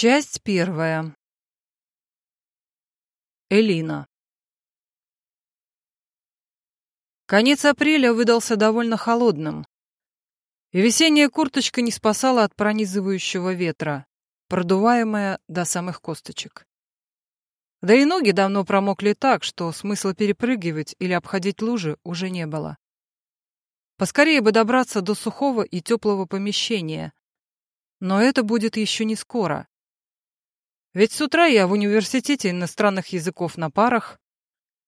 Часть первая. Элина. Конец апреля выдался довольно холодным, и весенняя курточка не спасала от пронизывающего ветра, продуваемая до самых косточек. Да и ноги давно промокли так, что смысла перепрыгивать или обходить лужи уже не было. Поскорее бы добраться до сухого и теплого помещения, но это будет еще не скоро. Ведь с утра я в университете иностранных языков на парах,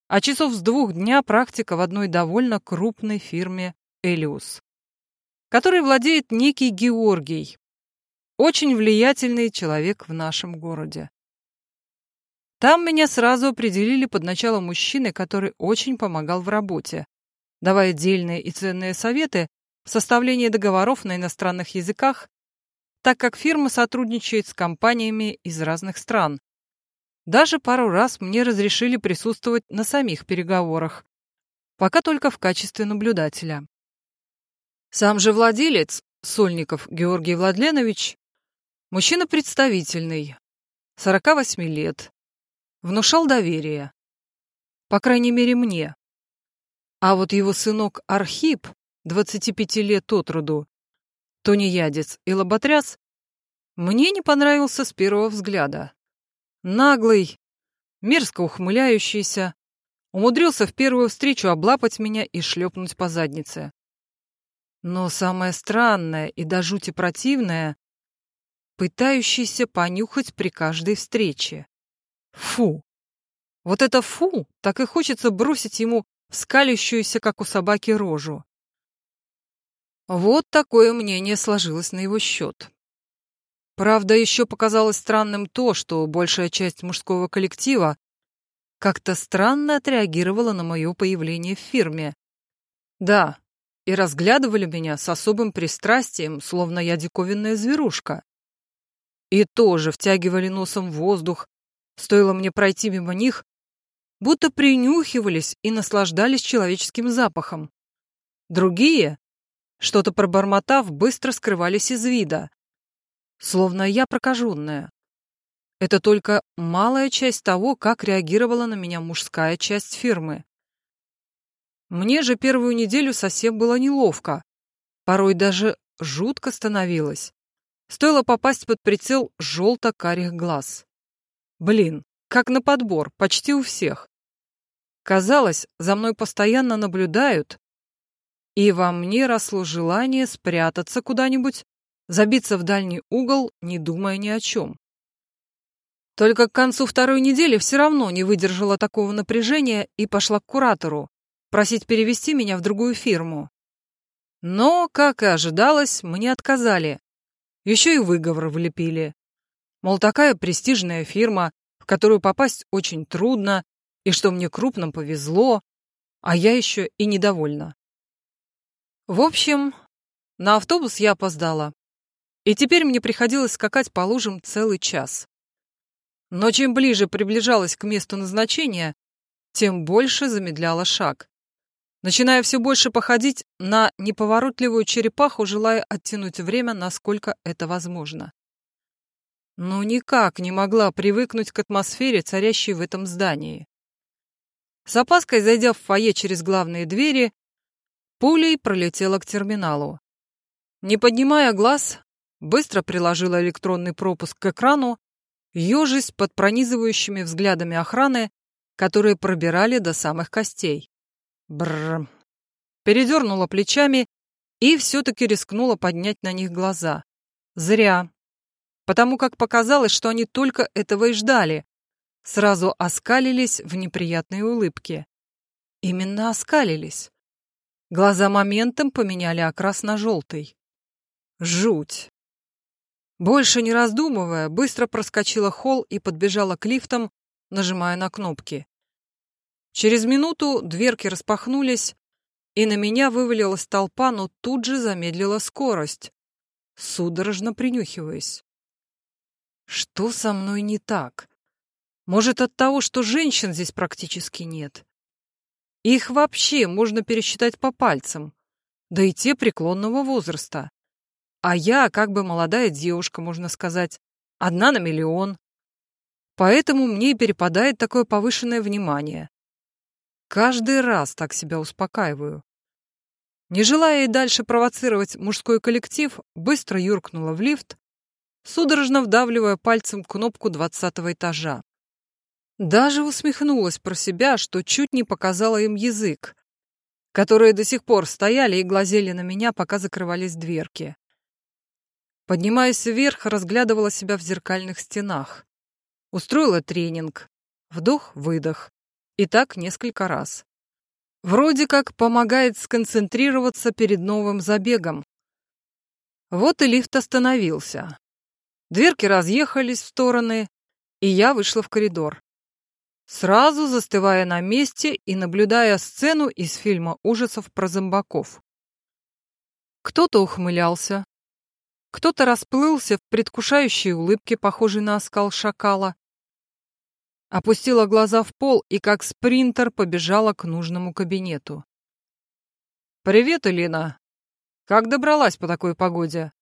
а часов с двух дня практика в одной довольно крупной фирме «Элиус», которой владеет некий Георгий, очень влиятельный человек в нашем городе. Там меня сразу определили под начало мужчины, который очень помогал в работе, давая дельные и ценные советы в составлении договоров на иностранных языках так как фирма сотрудничает с компаниями из разных стран. Даже пару раз мне разрешили присутствовать на самих переговорах, пока только в качестве наблюдателя. Сам же владелец, Сольников Георгий Владленович, мужчина представительный, 48 лет, внушал доверие. По крайней мере, мне. А вот его сынок Архип, 25 лет от роду, тунеядец и лоботряс, мне не понравился с первого взгляда. Наглый, мерзко ухмыляющийся, умудрился в первую встречу облапать меня и шлепнуть по заднице. Но самое странное и до жути противное — пытающийся понюхать при каждой встрече. Фу! Вот это фу, так и хочется бросить ему в скалящуюся, как у собаки, рожу. Вот такое мнение сложилось на его счет. Правда, еще показалось странным то, что большая часть мужского коллектива как-то странно отреагировала на мое появление в фирме. Да, и разглядывали меня с особым пристрастием, словно я диковинная зверушка. И тоже втягивали носом воздух, стоило мне пройти мимо них, будто принюхивались и наслаждались человеческим запахом. Другие, что-то пробормотав, быстро скрывались из вида. Словно я прокаженная. Это только малая часть того, как реагировала на меня мужская часть фирмы. Мне же первую неделю совсем было неловко. Порой даже жутко становилось. Стоило попасть под прицел желто-карих глаз. Блин, как на подбор, почти у всех. Казалось, за мной постоянно наблюдают, и во мне росло желание спрятаться куда-нибудь, забиться в дальний угол, не думая ни о чем. Только к концу второй недели все равно не выдержала такого напряжения и пошла к куратору, просить перевести меня в другую фирму. Но, как и ожидалось, мне отказали. Еще и выговор влепили. Мол, такая престижная фирма, в которую попасть очень трудно, и что мне крупно повезло, а я еще и недовольна. В общем, на автобус я опоздала. И теперь мне приходилось скакать по лужам целый час. Но чем ближе приближалась к месту назначения, тем больше замедляла шаг, начиная все больше походить на неповоротливую черепаху, желая оттянуть время, насколько это возможно. Но никак не могла привыкнуть к атмосфере, царящей в этом здании. С опаской, зайдя в фойе через главные двери, Пулей пролетела к терминалу. Не поднимая глаз, быстро приложила электронный пропуск к экрану, ежись под пронизывающими взглядами охраны, которые пробирали до самых костей. Бррр. Передернула плечами и все-таки рискнула поднять на них глаза. Зря. Потому как показалось, что они только этого и ждали. Сразу оскалились в неприятные улыбки. Именно оскалились. Глаза моментом поменяли окрас на желтый. Жуть. Больше не раздумывая, быстро проскочила холл и подбежала к лифтам, нажимая на кнопки. Через минуту дверки распахнулись, и на меня вывалилась толпа, но тут же замедлила скорость, судорожно принюхиваясь. Что со мной не так? Может, от того, что женщин здесь практически нет? Их вообще можно пересчитать по пальцам, да и те преклонного возраста. А я, как бы молодая девушка, можно сказать, одна на миллион. Поэтому мне и перепадает такое повышенное внимание. Каждый раз так себя успокаиваю. Не желая и дальше провоцировать мужской коллектив, быстро юркнула в лифт, судорожно вдавливая пальцем кнопку двадцатого этажа. Даже усмехнулась про себя, что чуть не показала им язык, которые до сих пор стояли и глазели на меня, пока закрывались дверки. Поднимаясь вверх, разглядывала себя в зеркальных стенах. Устроила тренинг. Вдох-выдох. И так несколько раз. Вроде как помогает сконцентрироваться перед новым забегом. Вот и лифт остановился. Дверки разъехались в стороны, и я вышла в коридор. Сразу застывая на месте и наблюдая сцену из фильма ужасов про зомбаков. Кто-то ухмылялся, кто-то расплылся в предвкушающей улыбке, похожей на оскал шакала, опустила глаза в пол и как спринтер побежала к нужному кабинету. «Привет, Элина! Как добралась по такой погоде?»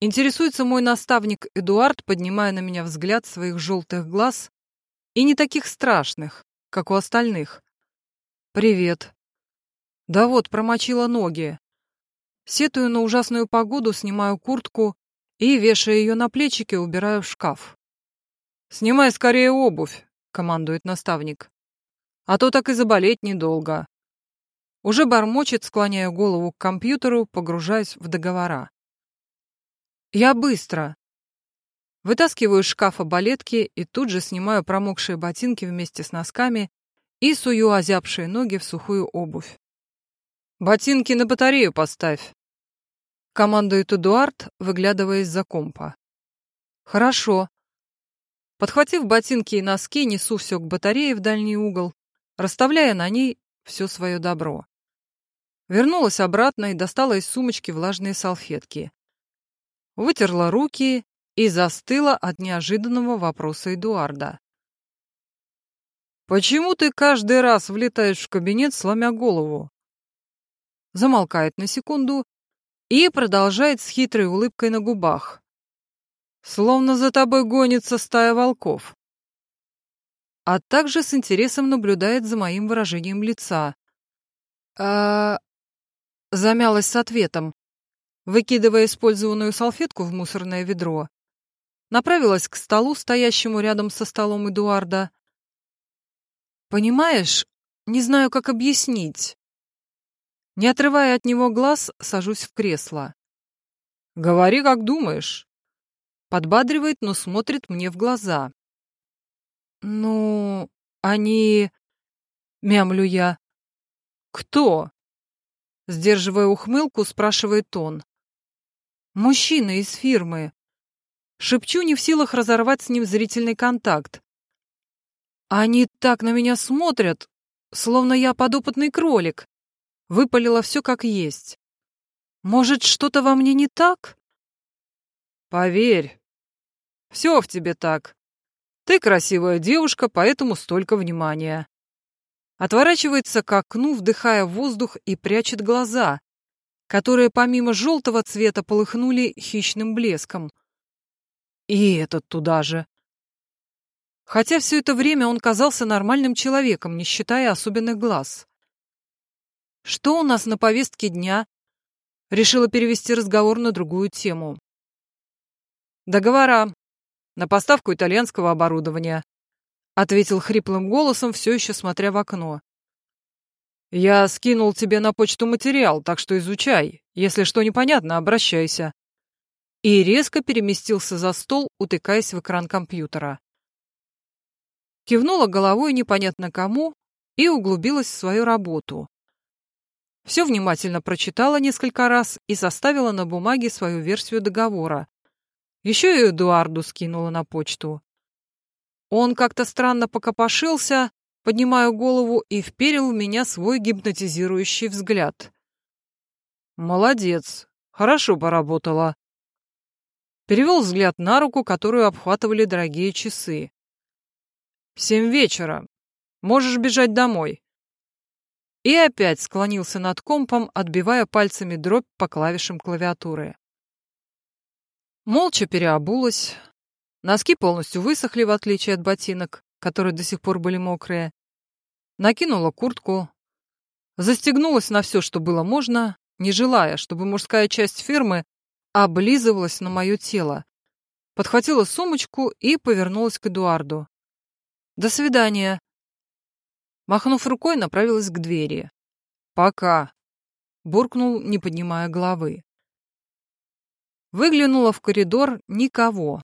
Интересуется мой наставник Эдуард, поднимая на меня взгляд своих желтых глаз и не таких страшных, как у остальных. «Привет!» «Да вот, промочила ноги. Сетую на ужасную погоду, снимаю куртку и, вешая ее на плечики, убираю в шкаф. «Снимай скорее обувь», — командует наставник. «А то так и заболеть недолго». Уже бормочет, склоняя голову к компьютеру, погружаясь в договора. «Я быстро». Вытаскиваю из шкафа балетки и тут же снимаю промокшие ботинки вместе с носками и сую озябшие ноги в сухую обувь. «Ботинки на батарею поставь», — командует Эдуард, выглядывая из-за компа. «Хорошо», Подхватив ботинки и носки, несу все к батарее в дальний угол, расставляя на ней все свое добро. Вернулась обратно и достала из сумочки влажные салфетки. Вытерла руки и застыла от неожиданного вопроса Эдуарда. «Почему ты каждый раз влетаешь в кабинет, сломя голову?» Замолкает на секунду и продолжает с хитрой улыбкой на губах. Словно за тобой гонится стая волков. А также с интересом наблюдает за моим выражением лица. А... Замялась с ответом, выкидывая использованную салфетку в мусорное ведро. Направилась к столу, стоящему рядом со столом Эдуарда. «Понимаешь, не знаю, как объяснить». Не отрывая от него глаз, сажусь в кресло. «Говори, как думаешь». Подбадривает, но смотрит мне в глаза. «Ну, они...» — мямлю я. «Кто?» — сдерживая ухмылку, спрашивает он. «Мужчина из фирмы». Шепчу, не в силах разорвать с ним зрительный контакт. Они так на меня смотрят, словно я подопытный кролик. Выпалила все как есть. Может, что-то во мне не так? Поверь, все в тебе так. Ты красивая девушка, поэтому столько внимания. Отворачивается к окну, вдыхая воздух и прячет глаза, которые помимо желтого цвета полыхнули хищным блеском. И этот туда же. Хотя все это время он казался нормальным человеком, не считая особенных глаз. Что у нас на повестке дня? Решила перевести разговор на другую тему. Договора на поставку итальянского оборудования», — ответил хриплым голосом, все еще смотря в окно. «Я скинул тебе на почту материал, так что изучай. Если что непонятно, обращайся». И резко переместился за стол, утыкаясь в экран компьютера. Кивнула головой непонятно кому и углубилась в свою работу. Все внимательно прочитала несколько раз и составила на бумаге свою версию договора, еще и Эдуарду скинула на почту. Он как-то странно покопошился, поднимая голову и вперил в меня свой гипнотизирующий взгляд. «Молодец, хорошо поработала». Перевел взгляд на руку, которую обхватывали дорогие часы. «Семь вечера. Можешь бежать домой». И опять склонился над компом, отбивая пальцами дробь по клавишам клавиатуры. Молча переобулась, Носки полностью высохли, в отличие от ботинок, которые до сих пор были мокрые. Накинула куртку, застегнулась на все, что было можно, не желая, чтобы мужская часть фирмы облизывалась на мое тело. Подхватила сумочку и повернулась к Эдуарду. «До свидания». Махнув рукой, направилась к двери. «Пока», — буркнул, не поднимая головы. Выглянула в коридор никого.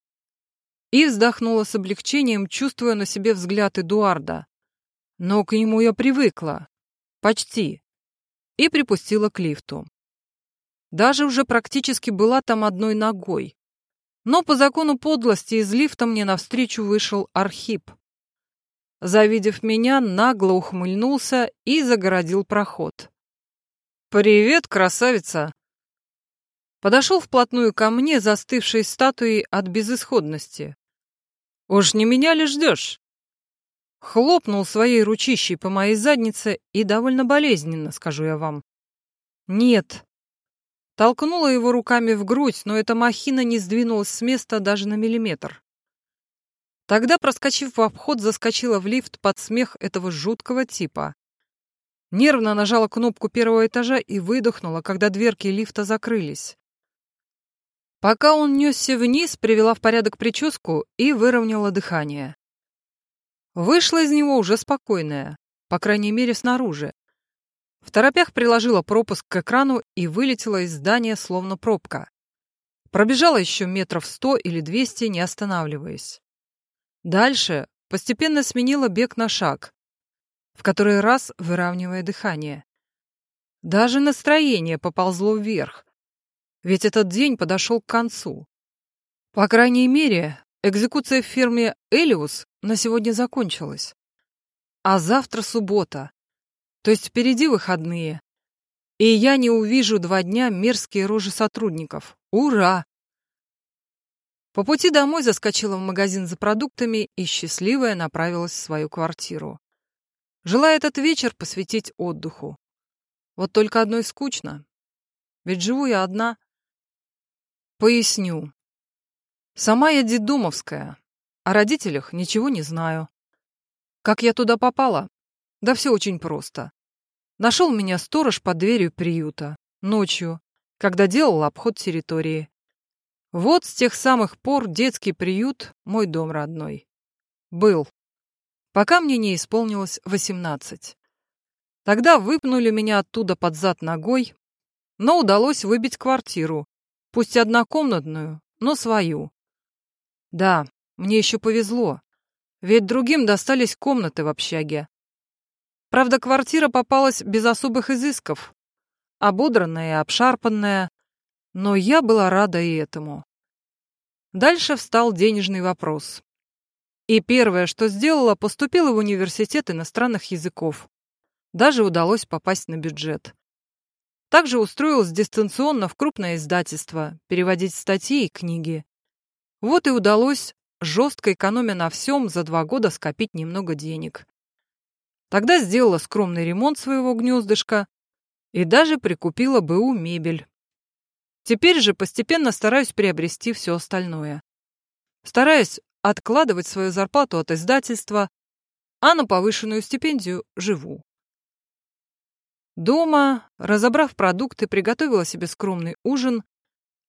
И вздохнула с облегчением, чувствуя на себе взгляд Эдуарда. Но к нему я привыкла. Почти. И припустила к лифту. Даже уже практически была там одной ногой. Но по закону подлости из лифта мне навстречу вышел Архип. Завидев меня, нагло ухмыльнулся и загородил проход. «Привет, красавица!» Подошел вплотную ко мне, застывшей статуей от безысходности. «Уж не меня ли ждешь?» Хлопнул своей ручищей по моей заднице и довольно болезненно, скажу я вам. «Нет». Толкнула его руками в грудь, но эта махина не сдвинулась с места даже на миллиметр. Тогда, проскочив в обход, заскочила в лифт под смех этого жуткого типа. Нервно нажала кнопку первого этажа и выдохнула, когда дверки лифта закрылись. Пока он несся вниз, привела в порядок прическу и выровняла дыхание. Вышла из него уже спокойная, по крайней мере, снаружи. В торопях приложила пропуск к экрану и вылетела из здания, словно пробка. Пробежала еще метров сто или двести, не останавливаясь. Дальше постепенно сменила бег на шаг, в который раз выравнивая дыхание. Даже настроение поползло вверх, ведь этот день подошел к концу. По крайней мере, экзекуция в фирме «Элиус» на сегодня закончилась. А завтра суббота, то есть впереди выходные. И я не увижу два дня мерзкие рожи сотрудников. Ура! По пути домой заскочила в магазин за продуктами и счастливая направилась в свою квартиру. Желая этот вечер посвятить отдыху. Вот только одной скучно. Ведь живу я одна, Поясню. Сама я дедумовская. О родителях ничего не знаю. Как я туда попала? Да все очень просто. Нашел меня сторож под дверью приюта. Ночью, когда делал обход территории. Вот с тех самых пор детский приют — мой дом родной. Был. Пока мне не исполнилось восемнадцать. Тогда выпнули меня оттуда под зад ногой, но удалось выбить квартиру, Пусть однокомнатную, но свою. Да, мне еще повезло, ведь другим достались комнаты в общаге. Правда, квартира попалась без особых изысков, ободранная и обшарпанная, но я была рада и этому. Дальше встал денежный вопрос. И первое, что сделала, поступила в университет иностранных языков. Даже удалось попасть на бюджет. Также устроилась дистанционно в крупное издательство, переводить статьи и книги. Вот и удалось, жестко экономя на всем, за два года скопить немного денег. Тогда сделала скромный ремонт своего гнездышка и даже прикупила БУ мебель. Теперь же постепенно стараюсь приобрести все остальное. Стараюсь откладывать свою зарплату от издательства, а на повышенную стипендию живу. Дома, разобрав продукты, приготовила себе скромный ужин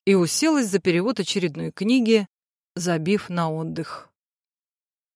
и уселась за перевод очередной книги, забив на отдых.